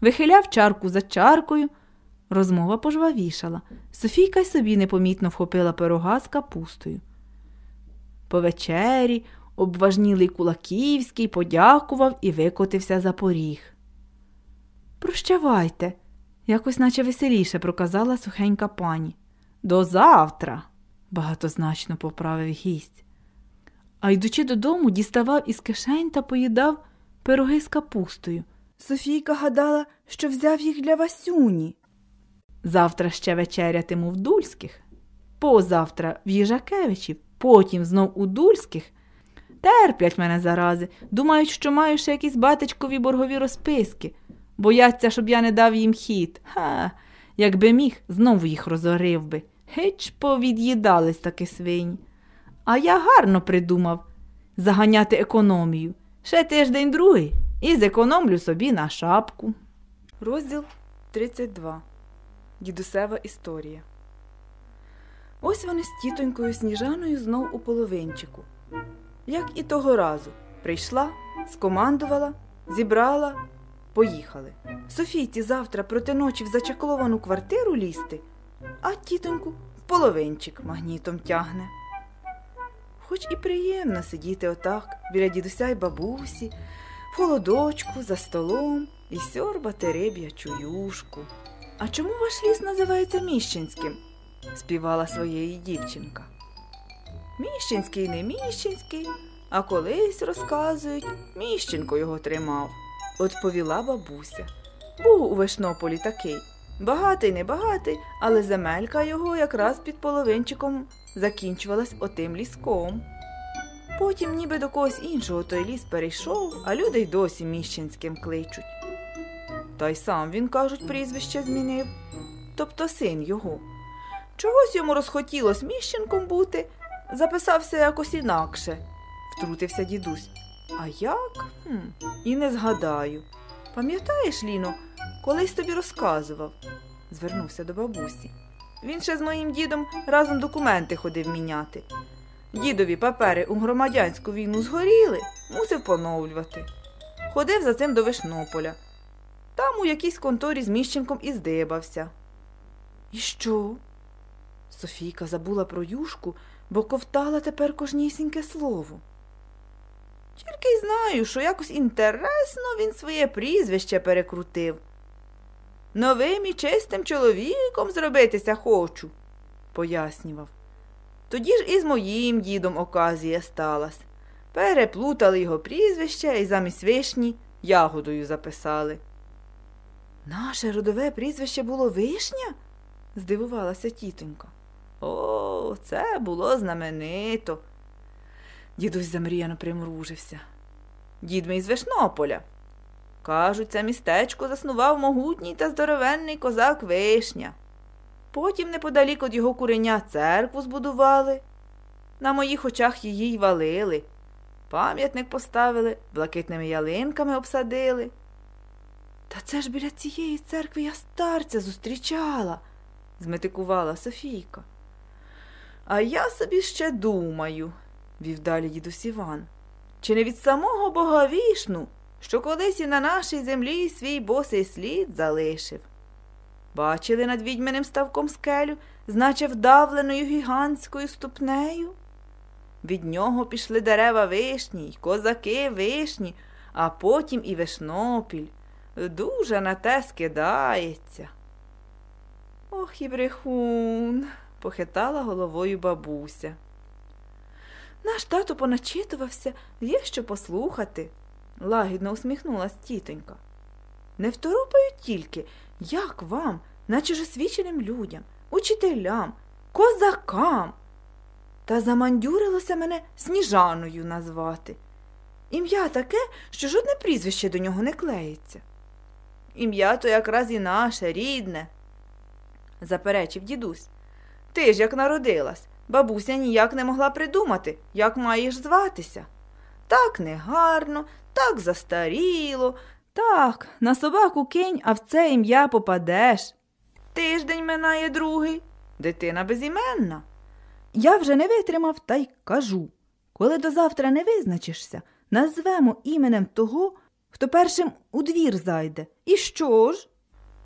вихиляв чарку за чаркою. Розмова пожвавішала. Софійка й собі непомітно вхопила пирога з капустою. По вечері обважнілий Кулаківський подякував і викотився за поріг. Прощавайте, якось наче веселіше проказала сухенька пані. До завтра, багатозначно поправив гість. А йдучи додому, діставав із кишень та поїдав пироги з капустою. Софійка гадала, що взяв їх для Васюні. Завтра ще вечерятиму в Дульських, позавтра в Їжакевичів, потім знов у Дульських. Терплять мене зарази, думають, що маю ще якісь батечкові боргові розписки, бояться, щоб я не дав їм хід. Ха, якби міг, знову їх розорив би. Геч повід'їдались таки свині. А я гарно придумав заганяти економію. Ще тиждень другий і зекономлю собі на шапку. Розділ 32. Дідусева історія. Ось вони з тітонькою Сніжаною знов у половинчику. Як і того разу, прийшла, скомандувала, зібрала, поїхали. Софійці завтра проти ночі в зачакловану квартиру лізти, а тітоньку в половинчик магнітом тягне. Хоч і приємно сидіти отак біля дідуся й бабусі, холодочку, за столом і сьорбати риб'ячу юшку. А чому ваш ліс називається Міщинським? співала своєї дівчинка. Міщинський не міщинський, а колись розказують, міщенко його тримав, відповіла бабуся. Був у Вишнополі такий. Багатий, не багатий, але земелька його якраз під половинчиком закінчувалась отим ліском. Потім ніби до когось іншого той ліс перейшов, а люди й досі міщинським кличуть. Та й сам він, кажуть, прізвище змінив, тобто син його. Чогось йому розхотілось міщенком бути, записався якось інакше, втрутився дідусь. А як? Хм, І не згадаю. Пам'ятаєш, Ліно, колись тобі розказував, звернувся до бабусі. Він ще з моїм дідом разом документи ходив міняти. Дідові папери у громадянську війну згоріли, мусив поновлювати. Ходив за цим до Вишнополя. Там у якійсь конторі з міщенком і здибався. І що? Софійка забула про юшку, бо ковтала тепер кожнісіньке слово. Тільки й знаю, що якось інтересно він своє прізвище перекрутив. Новим і чистим чоловіком зробитися хочу, пояснював. Тоді ж і з моїм дідом оказія сталась. Переплутали його прізвище і замість вишні ягодою записали. Наше родове прізвище було вишня? здивувалася тітонька. О, це було знаменито. Дідусь замріяно примружився. Дід мій з Вишнополя. Кажуть, це містечко заснував могутній та здоровенний козак вишня. Потім неподалік від його куреня церкву збудували. На моїх очах її й валили. Пам'ятник поставили, блакитними ялинками обсадили. Та це ж біля цієї церкви я старця зустрічала, зметикувала Софійка. А я собі ще думаю, вів далі дідусь Іван, чи не від самого бога вішну, що колись і на нашій землі свій босий слід залишив. Бачили над відьманим ставком скелю, значе вдавленою гігантською ступнею? Від нього пішли дерева вишні, й козаки вишні, а потім і вишнопіль. Дуже на те скидається. Ох і брехун, похитала головою бабуся. Наш тато поначитувався, є що послухати, лагідно усміхнулась тітонька. Не второпають тільки, як вам, наче ж освіченим людям, учителям, козакам. Та замандюрилося мене сніжаною назвати. Ім'я таке, що жодне прізвище до нього не клеїться. Ім'я то якраз і наше, рідне, заперечив дідусь. Ти ж як народилась, бабуся ніяк не могла придумати, як маєш зватися. Так негарно, так застаріло, так, на собаку кинь, а в це ім'я попадеш. Тиждень минає другий, дитина безіменна. Я вже не витримав та й кажу коли до завтра не визначишся, назвемо іменем того, хто першим у двір зайде. І що ж?